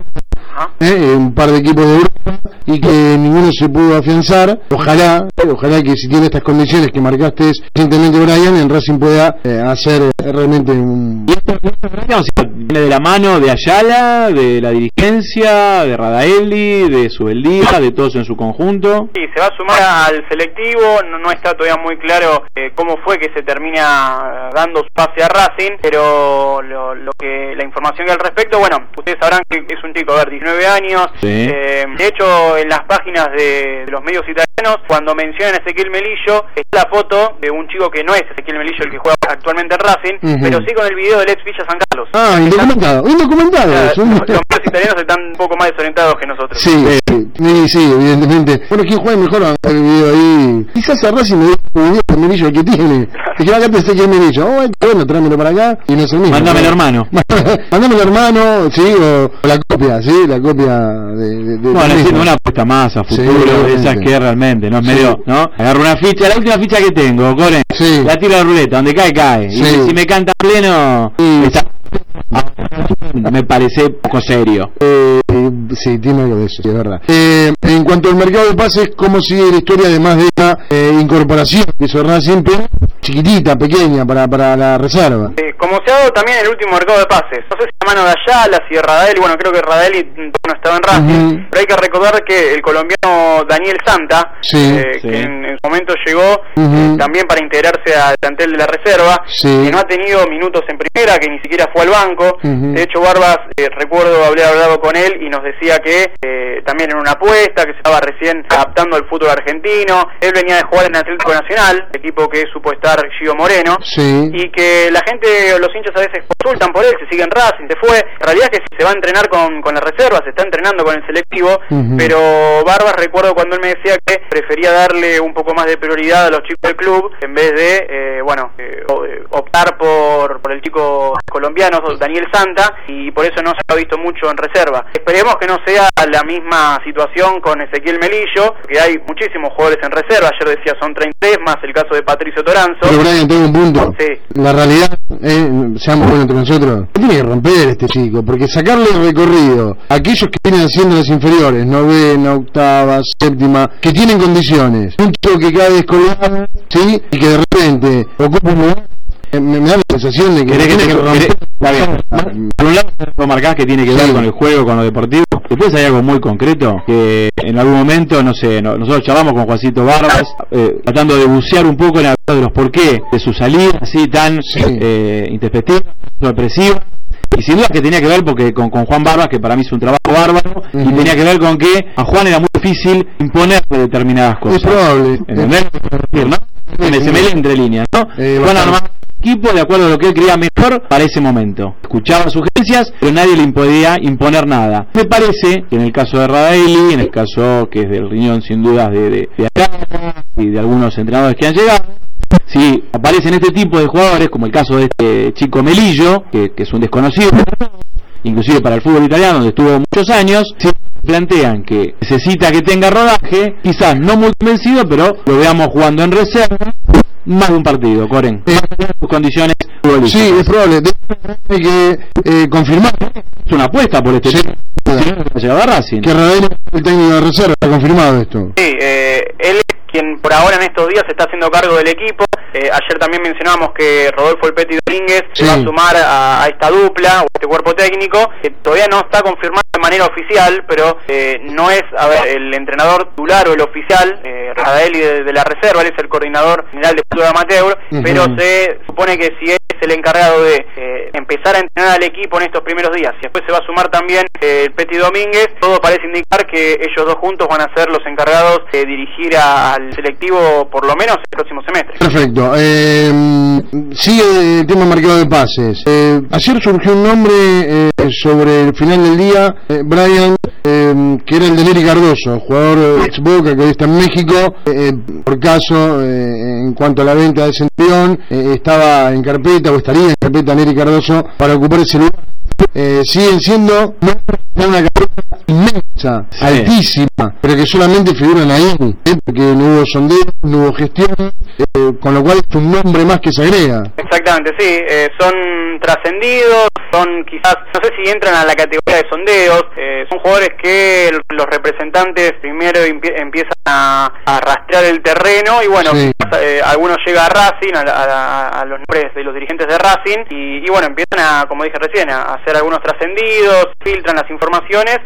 Eh, un par de equipos de Europa y que ninguno se pudo afianzar. Ojalá, eh, ojalá que si tiene estas condiciones que marcaste recientemente Brian, en Racing pueda eh, hacer eh, realmente un... Y esto, o sea, viene de la mano de Ayala, de la dirigencia, de Radaeli, de Subeldía, de todos en su conjunto. Sí, se va a sumar al selectivo, no, no está todavía muy claro eh, cómo fue que se termina eh, dando su pase a Racing, pero lo, lo que la información que al respecto, bueno, ustedes sabrán que es un chico, a ver, 19 años, Sí. eh, de hecho en las páginas de, de los medios italianos, cuando mencionan a Ezequiel Melillo, está la foto de un chico que no es Ezequiel Melillo el que juega actualmente en Racing, pero sí con el video del ex Villa San Carlos. Ah, indocumentado, indocumentado. Los, medios italianos están un poco más desorientados que nosotros. Sí, sí, sí, sí, evidentemente. Bueno, ¿quién juega mejor? Vamos a ver el video ahí. Quizás a Racing me dio un video de Menillo que tiene. Que yo acá pensé que es Menillo. Oh, bueno, tráemelo para acá y no es el mismo. Mándamelo, hermano. *laughs* Mándamelo, hermano, sí, o, la copia, sí, la copia de... de, Bueno, haciendo una apuesta más a Sí, futuro, obviamente. esas que realmente, ¿no? Es Sí. medio, ¿no? Agarro una ficha, la última ficha que tengo, Core, Sí. la tiro a la ruleta, donde cae, cae. Y Sí. si me canta pleno, Sí. está- me parece poco serio. Eh, sí, tiene algo de eso, sí, es verdad. Eh, en cuanto al mercado de pases, ¿cómo sigue la historia además de esta eh, incorporación que hizo Racing, pero chiquitita, pequeña, para, para la reserva? Eh, como se ha dado también el último mercado de pases. No sé si a mano de Ayala, si de Radaeli, bueno, creo que Radaeli no estaba en Racing, pero hay que recordar que el colombiano Daniel Santa, Sí. eh, Sí. que en, en su momento llegó eh, también para integrarse al plantel de la reserva, Sí. que no ha tenido minutos en primera, que ni siquiera fue al banco. De hecho, Barbas, eh, recuerdo haber hablado con él y nos decía que eh, también en una apuesta, que se estaba recién adaptando al fútbol argentino. Él venía de jugar en Atlético Nacional, equipo que supo estar Gio Moreno Sí. y que la gente, los hinchas a veces consultan por él, se siguen Racing, se fue. En realidad es que se va a entrenar con, con la reserva, se está entrenando con el selectivo, pero Barbas recuerdo cuando él me decía que prefería darle un poco más de prioridad a los chicos del club en vez de, eh, bueno, eh, eh, optar por, por el chico colombiano, Daniel Santa y por eso no se ha visto mucho en reserva. Esperemos que no sea la misma situación con Ezequiel Melillo, que hay muchísimos jugadores en reserva, ayer decía son 33, más el caso de Patricio Toranzo. Pero Brian, tengo un punto. Sí. La realidad, eh, seamos buenos entre nosotros, tiene que romper este chico, porque sacarle el recorrido a aquellos que vienen haciendo las inferiores, novena, octava, séptima, que tienen condiciones, un chico que cae descolgado, ¿sí? Y que de repente ocupa un lugar, eh, me, me da la sensación de que ¿Querés que te- Por un lado, lo marcás que tiene que ver con el juego, con lo deportivo. Después hay algo muy concreto, que en algún momento, no sé, no- nosotros charlamos con Juancito Barbas, eh, tratando de bucear un poco en el de los por qué de su salida así tan Sí. eh, introspectiva, sorpresiva. Y sin duda que tenía que ver porque con, con Juan Barbas, que para mí es un trabajo bárbaro, y tenía que ver con que a Juan era muy difícil imponerle determinadas cosas. Es probable. ¿Entendés? ¿No? Se me, lee entre líneas, ¿no? Eh, Juan equipo de acuerdo a lo que él creía mejor para ese momento. Escuchaba sugerencias, pero nadie le podía imponer nada. Me parece que en el caso de Radaeli, en el caso que es del riñón sin dudas de, de, acá y de algunos entrenadores que han llegado, si aparecen este tipo de jugadores, como el caso de este chico Melillo, que, que es un desconocido, inclusive para el fútbol italiano, donde estuvo muchos años, si plantean que necesita que tenga rodaje, quizás no muy convencido, pero lo veamos jugando en reserva, más de un partido, Coren. Eh, sus condiciones futbolísticas. Sí, es probable. Hay que eh, confirmar Es una apuesta por este Sí. ha Racing. que Radel es el técnico de reserva. Está confirmado esto. Sí, eh, él es quien por ahora en estos días se está haciendo cargo del equipo. Eh, ayer también mencionamos que Rodolfo El Peti Domínguez Sí. se va a sumar a, a esta dupla o este cuerpo técnico. que todavía no está confirmado de manera oficial, pero eh, no es, a ver, el entrenador titular o el oficial, eh, Radaeli de, de la reserva, él es el coordinador general de fútbol amateur, pero se supone que si es el encargado de eh, empezar a entrenar al equipo en estos primeros días, y después se va a sumar también el Peti Domínguez, todo parece indicar que ellos dos juntos van a ser los encargados de dirigir a- al selectivo por lo menos el próximo semestre. Perfecto. Eh, sigue el tema marcado de pases. Eh, ayer surgió un nombre eh, sobre el final del día, eh, Brian, eh, que era el de Neri Cardoso, jugador ex Boca que hoy está en México. Por caso, en cuanto a la venta de Centurión, estaba en carpeta o estaría en carpeta Neri Cardoso para ocupar ese lugar. Siguen siendo no, una carpeta inmensa, Sí. altísima, pero que solamente figuran ahí, ¿eh? porque no hubo sondeo, no hubo gestión, eh, con lo cual es un nombre más que se agrega. Exactamente, sí, eh, son trascendidos, son quizás, no sé si entran a la categoría de sondeos, eh, son jugadores que los representantes primero empie- empiezan a, a rastrear el terreno y bueno, Sí. quizás, eh, algunos llega a Racing, a, la- a la- a los nombres de los dirigentes de Racing y, y bueno, empiezan a, como dije recién, a hacer algunos trascendidos, filtran las informaciones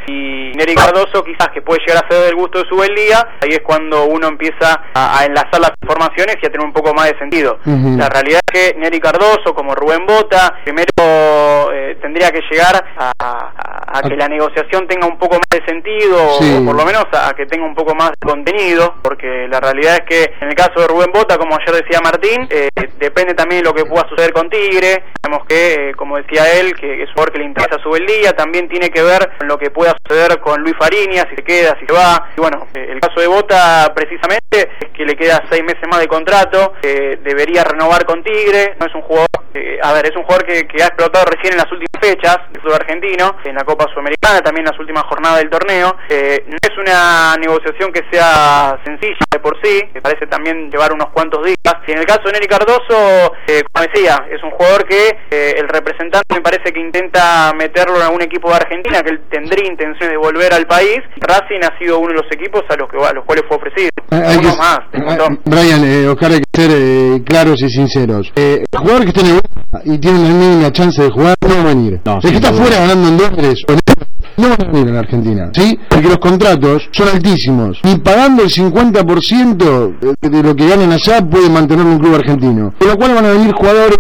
y Neri Cardoso quizás que puede llegar a ser del gusto de su bel día, ahí es cuando uno empieza a, a enlazar las informaciones y a tener un poco más de sentido. La realidad es que Neri Cardoso, como Rubén Bota, primero eh, tendría que llegar a, a- a que la negociación tenga un poco más de sentido, Sí. o por lo menos a, que tenga un poco más de contenido, porque la realidad es que en el caso de Rubén Bota, como ayer decía Martín, eh, depende también de lo que pueda suceder con Tigre. Sabemos que, eh, como decía él, que es un jugador que le interesa su el día, también tiene que ver lo que pueda suceder con Luis Fariña, si se queda, si se va. Y bueno, eh, el caso de Bota, precisamente, es que le queda seis meses más de contrato, debería renovar con Tigre, no es un jugador, eh, a ver, es un jugador que, ha explotado recién en las últimas fechas del fútbol argentino, en la Copa Sudamericana, también en las últimas jornadas del torneo. Eh, no es una negociación que sea sencilla de por sí, que parece también llevar unos cuantos días. Y en el caso de Neri Cardoso, como decía, es un jugador que el representante me parece que intenta meterlo en algún equipo de Argentina, que él tendría intención de volver al país. Racing ha sido uno de los equipos a los, que, a los cuales fue ofrecido. Hay Uno que- más, de un montón. eh, Brian, eh, Oscar, hay que ser eh, claros y sinceros. Eh, el jugador que está en Europa y tiene la mínima chance de jugar no va a venir. No, el que está duda. afuera ganando en dólares o en euros, no van a venir a la Argentina. ¿Sí? Porque los contratos son altísimos. Ni pagando el 50% de, de lo que ganan allá puede mantener un club argentino. Con lo cual van a venir jugadores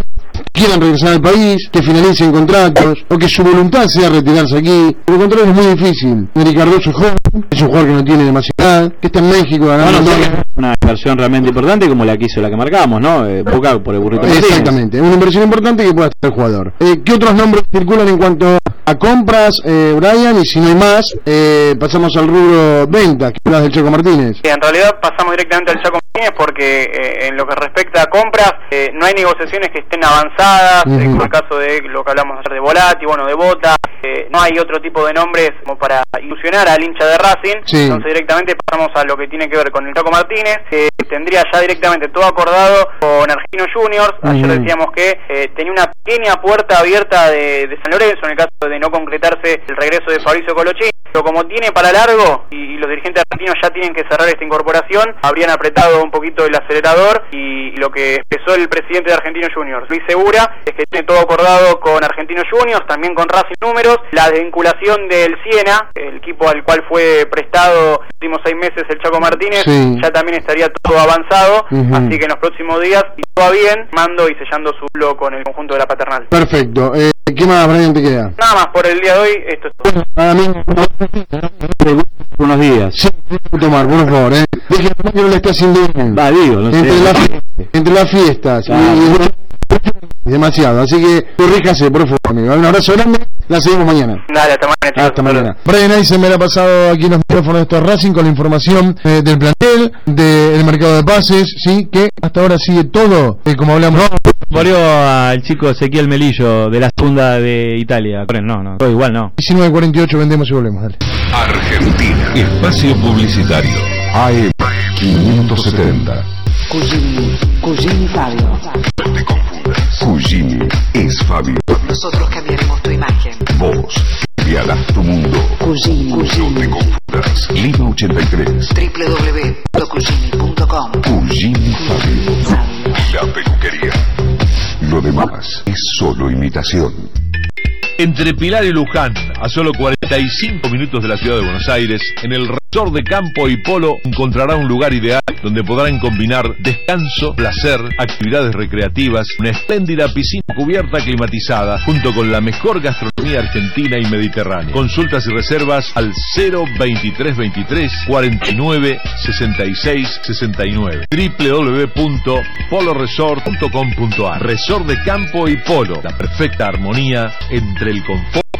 quieran regresar al país, que finalicen contratos, o que su voluntad sea retirarse aquí. Pero el contrato es muy difícil. Neri Cardoso es joven, es un jugador que no tiene demasiada edad, que está en México ganando Bueno, en sí, una inversión realmente importante como la que hizo la que marcamos, ¿no? Eh, Boca por el burrito Martínez. Exactamente, una inversión importante que pueda hacer el jugador. Eh, ¿Qué otros nombres circulan en cuanto a compras, eh, Brian, y si no hay más, eh, pasamos al rubro venta, que hablas del Chaco Martínez. En realidad pasamos directamente al Chaco Martínez porque eh, en lo que respecta a compras eh, no hay negociaciones que estén avanzadas, Ujú. como el caso de lo que hablamos ayer de Volati, bueno, de Bota, eh, no hay otro tipo de nombres como para ilusionar al hincha de Racing, Sí. entonces directamente pasamos a lo que tiene que ver con el Chaco Martínez, que tendría ya directamente todo acordado con Argentino Juniors, ayer decíamos que tenía una pequeña puerta abierta de, de San Lorenzo en el caso de no concretarse el regreso de Fabricio Colochín, pero como tiene para largo y, y los dirigentes argentinos ya tienen que cerrar esta incorporación, habrían apretado un poquito el acelerador y, lo que expresó el presidente de Argentinos Juniors, Luis Segura, es que tiene todo acordado con Argentinos Juniors, también con Racing Números, la desvinculación del Siena, el equipo al cual fue prestado los últimos seis meses el Chaco Martínez, Sí. ya también estaría todo avanzado, así que en los próximos días, si todo va bien, mando y sellando su blog con el conjunto de la paternal. Perfecto. Eh, ¿Qué más, Brian, te queda? Nada más por el día de hoy, esto es todo. Buenos días. sí, tomar, por favor, ¿eh? Que no le está haciendo bien. Va, digo, no entre, sé. fie- entre las fiestas y- Claro. y, demasiado. Así que corríjase, por favor, amigo. Un abrazo grande. La seguimos mañana. Dale, hasta mañana. chicos. Hasta mañana. Brian Eisen me la ha pasado aquí en los micrófonos de estos Racing con la información eh, del plantel, del mercado de pases, sí, que hasta ahora sigue todo, eh, como hablamos. Volvió al chico Ezequiel Melillo de la segunda de Italia. No, no, todo igual no. 19.48 vendemos y volvemos, dale. Argentina. Espacio Publicitario. AM 570. Cugini, Cugini Fabio. Cugini es Fabio. Nosotros cambiaremos tu imagen. Vos cambiarás tu mundo. Cugini, No te Cugini. confundas. Lima 83. www.cugini.com. Cugini Fabio. Fabio. La peluquería. Lo demás es solo imitación. Entre Pilar y Luján, a solo 45 minutos de la ciudad de Buenos Aires, en el resort de campo y polo encontrará un lugar ideal donde podrán combinar descanso, placer, actividades recreativas, una espléndida piscina cubierta climatizada, junto con la mejor gastronomía argentina y mediterránea. Consultas y reservas al 02323 49 66 69 www.poloresort.com.ar Resort de campo y polo, la perfecta armonía entre el confort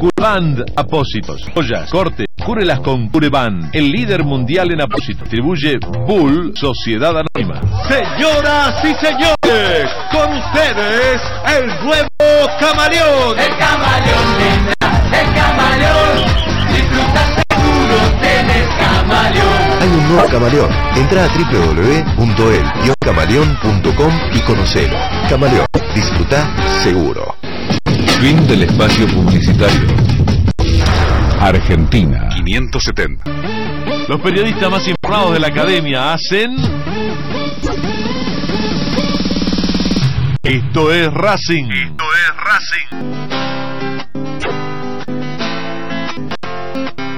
Cureband Apósitos. Joyas, corte, cúrelas con Cureband. El líder mundial en apósitos. Distribuye Bull Sociedad Anónima. Señoras y señores, con ustedes el nuevo camaleón. El camaleón, el camaleón. Disfruta seguro, tenés camaleón. Hay un nuevo camaleón. Entra a www.el-camaleón.com y conocelo. Camaleón, disfruta seguro. Fin del espacio publicitario. Argentina 570. Los periodistas más informados de la academia hacen. Esto es Racing. Esto es Racing.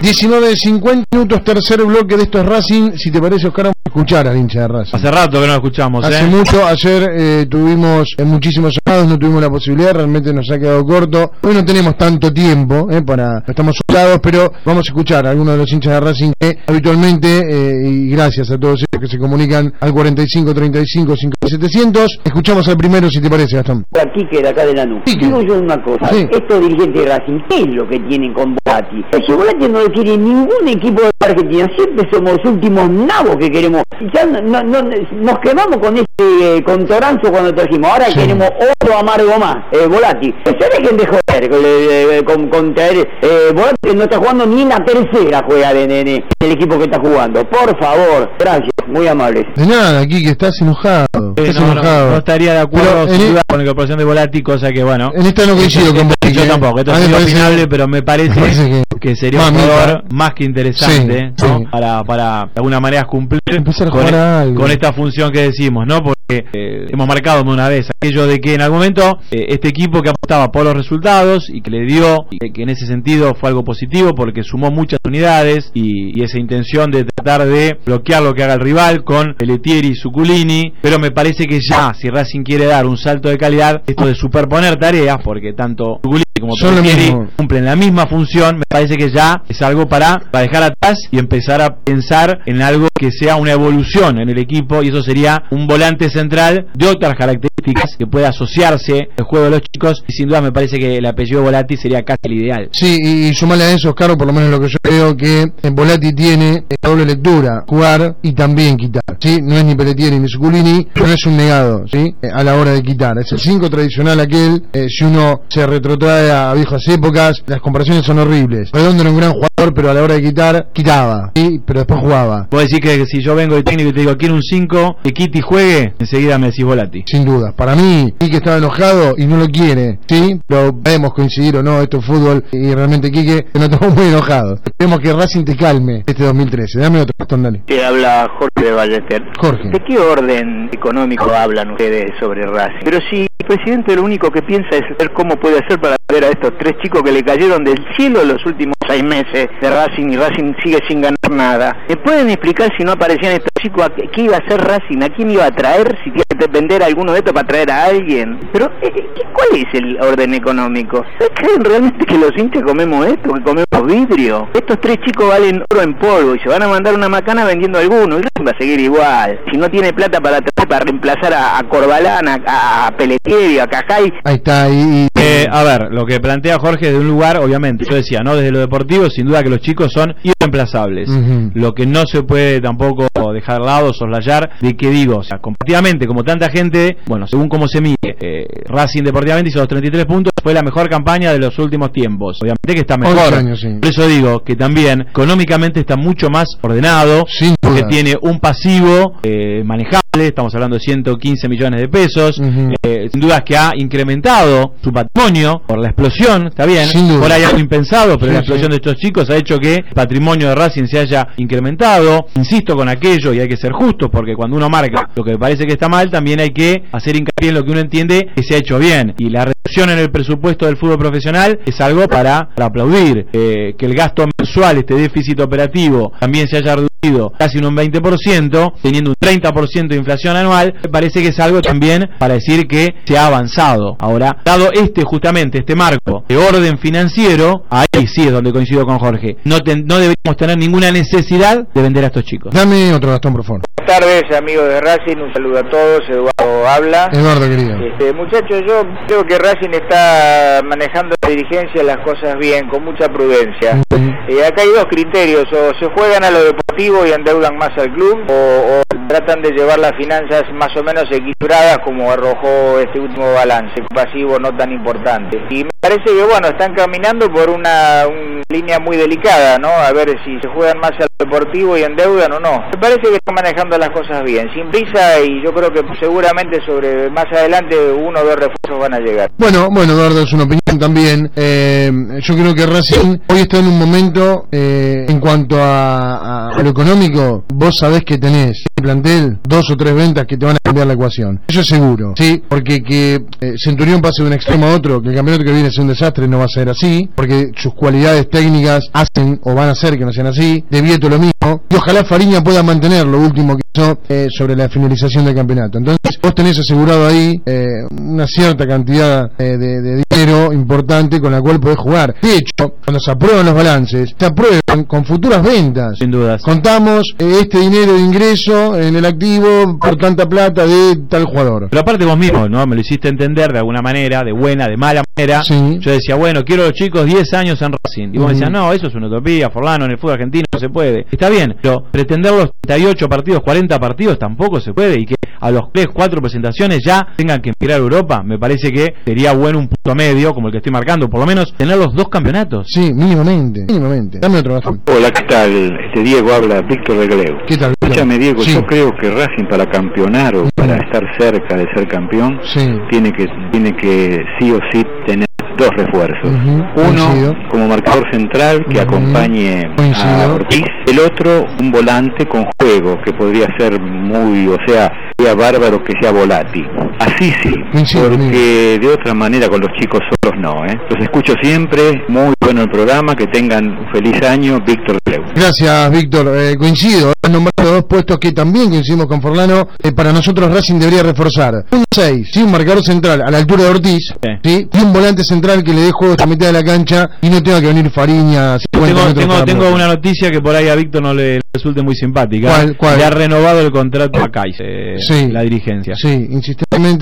19.50 minutos, tercer bloque de estos Racing. Si te parece, Oscar, vamos a escuchar al hincha de Racing. Hace rato que no lo escuchamos, Hace ¿eh? mucho, ayer eh, tuvimos eh, muchísimos llamados, no tuvimos la posibilidad, realmente nos ha quedado corto. Hoy no tenemos tanto tiempo, eh, para, estamos soplados, pero vamos a escuchar a algunos de los hinchas de Racing que habitualmente, eh, y gracias a todos ellos que se comunican al 45 35 5700, escuchamos al primero si te parece, Gastón. Aquí que de acá de la nube. Quique. Digo yo una cosa, Sí. estos dirigentes de Racing, ¿qué es lo que tienen con Volati? Si Volati no lo quiere ningún equipo de Argentina, siempre somos los últimos nabos que queremos. Ya no, no- no- nos quemamos con este eh, con Toranzo cuando trajimos, ahora Sí. queremos otro amargo más, eh, Volati. Que se dejen de joder con, eh, con, con traer, eh, Volati no está jugando ni en la tercera juega en, en- en el equipo que está jugando. Por favor, gracias, muy amables. De nada, aquí que estás enojado. Eh, Estás no, no, enojado. no estaría de acuerdo duda con la incorporación de Volati, cosa que bueno. En esta no coincido con Yo tampoco, esto es opinable, pero me parece, me parece que- que sería un. Jugador más que interesante Sí, ¿no? sí. Para, para de alguna manera cumplir Empezar a con, esta función que decimos, ¿no? Porque eh, hemos marcado una vez aquello de que en algún momento eh, este equipo que apostaba por los resultados y que le dio, y que en ese sentido fue algo positivo porque sumó muchas unidades y, y esa intención de tratar de bloquear lo que haga el rival con Pelletieri y Suculini, pero me parece que ya, si Racing quiere dar un salto de calidad, esto de superponer tareas, porque tanto Suculini como mismo. cumplen la misma función, me parece que ya es algo para, para dejar atrás y empezar a pensar en algo que sea una evolución en el equipo y eso sería un volante central de otras características que pueda asociarse al juego de los chicos y sin duda me parece que el apellido Volati sería casi el ideal. Sí, y, y sumarle a eso, Oscar, por lo menos lo que yo creo que en Volati tiene eh, doble lectura, jugar y también quitar. ¿sí? No es ni Pelletieri ni Suculini, no es un negado ¿sí? Eh, a la hora de quitar. Es el 5 tradicional aquel, eh, si uno se retrotrae a viejas épocas, las comparaciones son horribles. Redondo era un gran jugador, pero a la hora de quitar, quitaba, ¿sí? pero después jugaba. Vos decís que si yo vengo de técnico y te digo quiero un 5 que quite y juegue, enseguida me decís Volati. Sin duda. Para mí, Quique estaba enojado y no lo quiere, ¿sí? Pero podemos coincidir o no, esto es fútbol y realmente Quique se notó *laughs* muy enojado. Esperemos que Racing te calme este 2013. Dame otro bastón, dale. Te habla Jorge de Ballester. Jorge. ¿De qué orden económico hablan ustedes sobre Racing? Pero si el presidente lo único que piensa es ver cómo puede hacer para ver a estos tres chicos que le cayeron del cielo los últimos seis meses de Racing y Racing sigue sin ganar nada. ¿Me pueden explicar si no aparecían estos chicos qué, iba a hacer Racing? ¿A quién iba a traer? Si tiene que vender alguno de estos para traer a alguien. Pero, eh, ¿qué- ¿cuál es el orden económico? ¿Ustedes creen realmente que los hinchas comemos esto? ¿Que comemos vidrio? Estos tres chicos valen oro en polvo y se van a mandar una macana vendiendo alguno. Y Racing va a seguir igual. Si no tiene plata para, traer- para reemplazar a, a Corbalán, a, a Pelletieri, a Cajay, Ahí está, y, Eh, a ver, lo que plantea Jorge de un lugar, obviamente, yo decía, ¿no? Desde lo deportivo, sin duda que los chicos son irreemplazables. Lo que no se puede tampoco dejar de lado, soslayar, de que digo, o sea, competitivamente, como tanta gente, bueno, según cómo se mide, eh, Racing deportivamente hizo los 33 puntos, fue la mejor campaña de los últimos tiempos. Obviamente que está mejor. 11 años, sí. Por eso digo que también económicamente está mucho más ordenado, Sin que duda. tiene un pasivo eh, manejable, estamos hablando de 115 millones de pesos, eh, sin duda es que ha incrementado su patrimonio por la explosión, está bien, por ahí algo impensado, pero Sí, la explosión sí. de estos chicos ha hecho que el patrimonio de Racing se haya incrementado, insisto con aquello y hay que ser justos porque cuando uno marca lo que parece que está mal, también hay que hacer hincapié en lo que uno entiende que se ha hecho bien. Y la reducción en el presupuesto del fútbol profesional es algo para, para aplaudir, Eh, que el gasto mensual, este déficit operativo también se haya reducido casi en un 20%, teniendo un 30% de inflación anual, me parece que es algo también para decir que se ha avanzado. Ahora, dado este justamente, este marco de orden financiero, ahí sí es donde coincido con Jorge, no, ten- no deberíamos tener ninguna necesidad de vender a estos chicos. Dame otro bastón, por favor. Buenas tardes, amigos de Racing, un saludo a todos, Eduardo habla. Eduardo, querido. Este, muchachos, yo creo que Racing está manejando la dirigencia las cosas bien, con mucha prudencia. Eh, acá hay dos criterios, o se juegan a lo deportivo y endeudan más al club, o, tratan de llevar las finanzas más o menos equilibradas como arrojó este último balance, pasivo no tan importante. Y me parece que, bueno, están caminando por una, una línea muy delicada, ¿no? A ver si se juegan más al deportivo y endeudan o no. Me parece que están manejando las cosas bien, sin prisa y yo creo que seguramente sobre más adelante uno o dos refuerzos van a llegar. Bueno, bueno, Eduardo, es una opinión también. Eh, yo creo que Racing hoy está en un momento, eh, en cuanto a, lo económico, vos sabés que tenés plantel dos o tres ventas que te van a cambiar la ecuación. Eso es seguro, ¿sí? Porque que eh, Centurión pase de un extremo a otro, que el campeonato que viene sea un desastre, no va a ser así, porque sus cualidades técnicas hacen o van a hacer que no sean así. De Vieto lo mismo. Y ojalá Fariña pueda mantener lo último que hizo eh, sobre la finalización del campeonato. Entonces, vos tenés asegurado ahí eh, una cierta cantidad eh, de, de dinero importante con la cual podés jugar. De hecho, cuando se aprueban los balances, se aprueban con futuras ventas. Sin dudas. Contamos eh, este dinero de ingreso en el activo por tanta plata de tal jugador. Pero aparte vos mismo, ¿no? Me lo hiciste entender de alguna manera, de buena, de mala manera. Sí. Yo decía, bueno, quiero a los chicos 10 años en Racing. Y vos me Ujú. decías, no, eso es una utopía, Forlano, en el fútbol argentino no se puede. Está bien, pero pretender los 38 partidos, 40 partidos tampoco se puede y que a los 3, 4 presentaciones ya tengan que emigrar a Europa, me parece que sería bueno un punto medio, como el que estoy marcando, por lo menos tener los dos campeonatos. Sí, mínimamente, mínimamente. Dame otro bastón. Hola, ¿qué tal? Este Diego habla, Víctor Regleo. ¿Qué tal? Escúchame, Diego, Sí. yo creo que Racing para campeonar o para estar cerca de ser campeón Sí. tiene que tiene que sí o sí tener dos refuerzos. Uno coincido. como marcador central que acompañe a. Ortiz. El otro un volante con juego que podría ser muy, o sea, sea bárbaro que sea Volati. Así sí, Coincido, porque de otra manera con los chicos solos no. ¿eh? Los escucho siempre, muy bueno el programa, que tengan un feliz año, Víctor Leu. Gracias, Víctor. Eh, coincido. Han nombrado dos puestos que también coincidimos con Forlano. Eh, para nosotros Racing debería reforzar. Un 6, sí, un marcador central a la altura de Ortiz. Sí. Y un volante central que le dé juego a mitad de la cancha y no tenga que venir Fariña. 50 Tengo, tengo, tengo una noticia que por ahí a Víctor no le resulte muy simpática. ¿Cuál, cuál? Le ha renovado el contrato a Cais, eh, Sí. la dirigencia. Sí,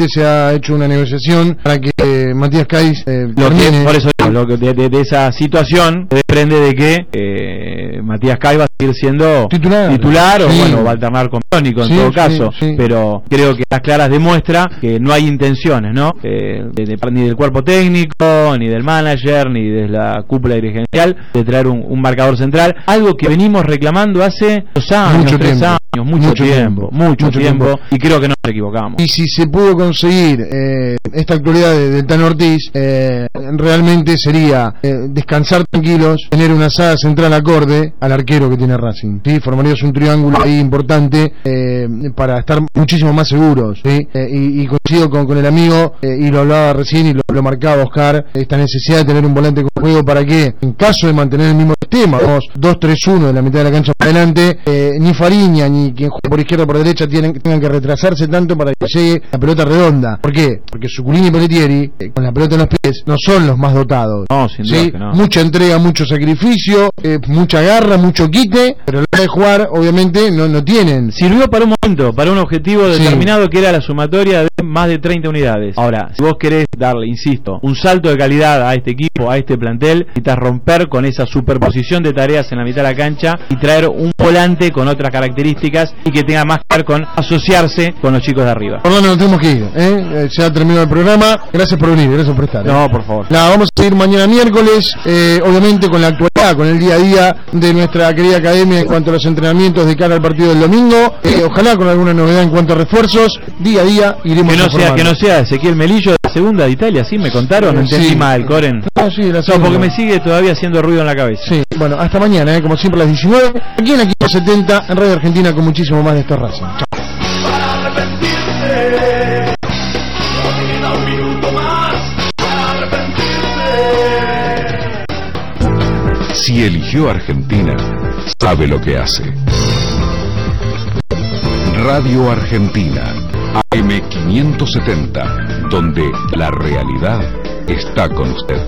se ha hecho una negociación para que eh, Matías Cais eh, Lo que- termine. por eso digo, lo que- de, de- de esa situación se desprende de que eh, Matías Cai va a seguir siendo Titular. o Sí. bueno va a alternar con Tónico en Sí, todo caso sí. pero creo que las claras demuestra que no hay intenciones no Eh, de- ni del cuerpo técnico ni del manager ni de la cúpula dirigencial de traer un, un marcador central algo que venimos reclamando hace dos años Mucho tres tiempo. años mucho, Mucho tiempo, tiempo. mucho, Mucho tiempo, tiempo. y creo que no nos equivocamos Y si se pudo conseguir eh, esta actualidad de- Tan Ortiz, eh, realmente sería eh, descansar tranquilos, tener una saga central acorde al arquero que tiene Racing. ¿sí? Formarías un triángulo ahí importante para estar muchísimo más seguros. ¿sí? Y, coincido con, el amigo, y lo hablaba recién y lo, marcaba Oscar, esta necesidad de tener un volante con juego para que, en caso de mantener el mismo sistema, vamos 2-3-1 de la mitad de la cancha para adelante, ni Fariña ni quien juega por izquierda o por derecha tienen, tengan que retrasarse tanto para que llegue la pelota redonda. ¿Por qué? Porque Suculini y Pelletieri, eh, con la pelota en los pies, no son los más dotados. no sin duda ¿sí? que no Mucha entrega, mucho sacrificio, eh, mucha garra, mucho quite, pero a la hora de jugar, obviamente, no, no tienen. Sirvió para un momento, para un objetivo Sí. determinado que era la sumatoria de más de 30 unidades. Ahora, si vos querés darle, insisto, un salto de calidad a este equipo, a este plantel, necesitas romper con esa superposición de tareas en la mitad de la cancha y traer un volante con otras características y que tenga más que ver con asociarse con los chicos de arriba. Orlando, nos tenemos que ir. ¿eh? Eh, Se ha terminado el programa. Gracias por venir, gracias por estar. ¿eh? No, por favor. La vamos a seguir mañana miércoles, eh, obviamente con la actualidad, con el día a día de nuestra querida academia en cuanto a los entrenamientos de cara al partido del domingo. Ojalá con alguna novedad en cuanto a refuerzos. Día a día iremos Que no sea, que no sea Ezequiel Melillo de segunda de Italia, ¿sí? ¿Me contaron? No entendí Sí. mal, Coren. No, sí, la No, segunda. porque me sigue todavía haciendo ruido en la cabeza. Sí, bueno, hasta mañana, como siempre a las 19, aquí en Equipo 70, en Radio Argentina, con muchísimo más de estos Racing. Chao. Si eligió Argentina, sabe lo que hace. Radio Argentina, AM570, donde la realidad está con usted.